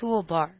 toolbar.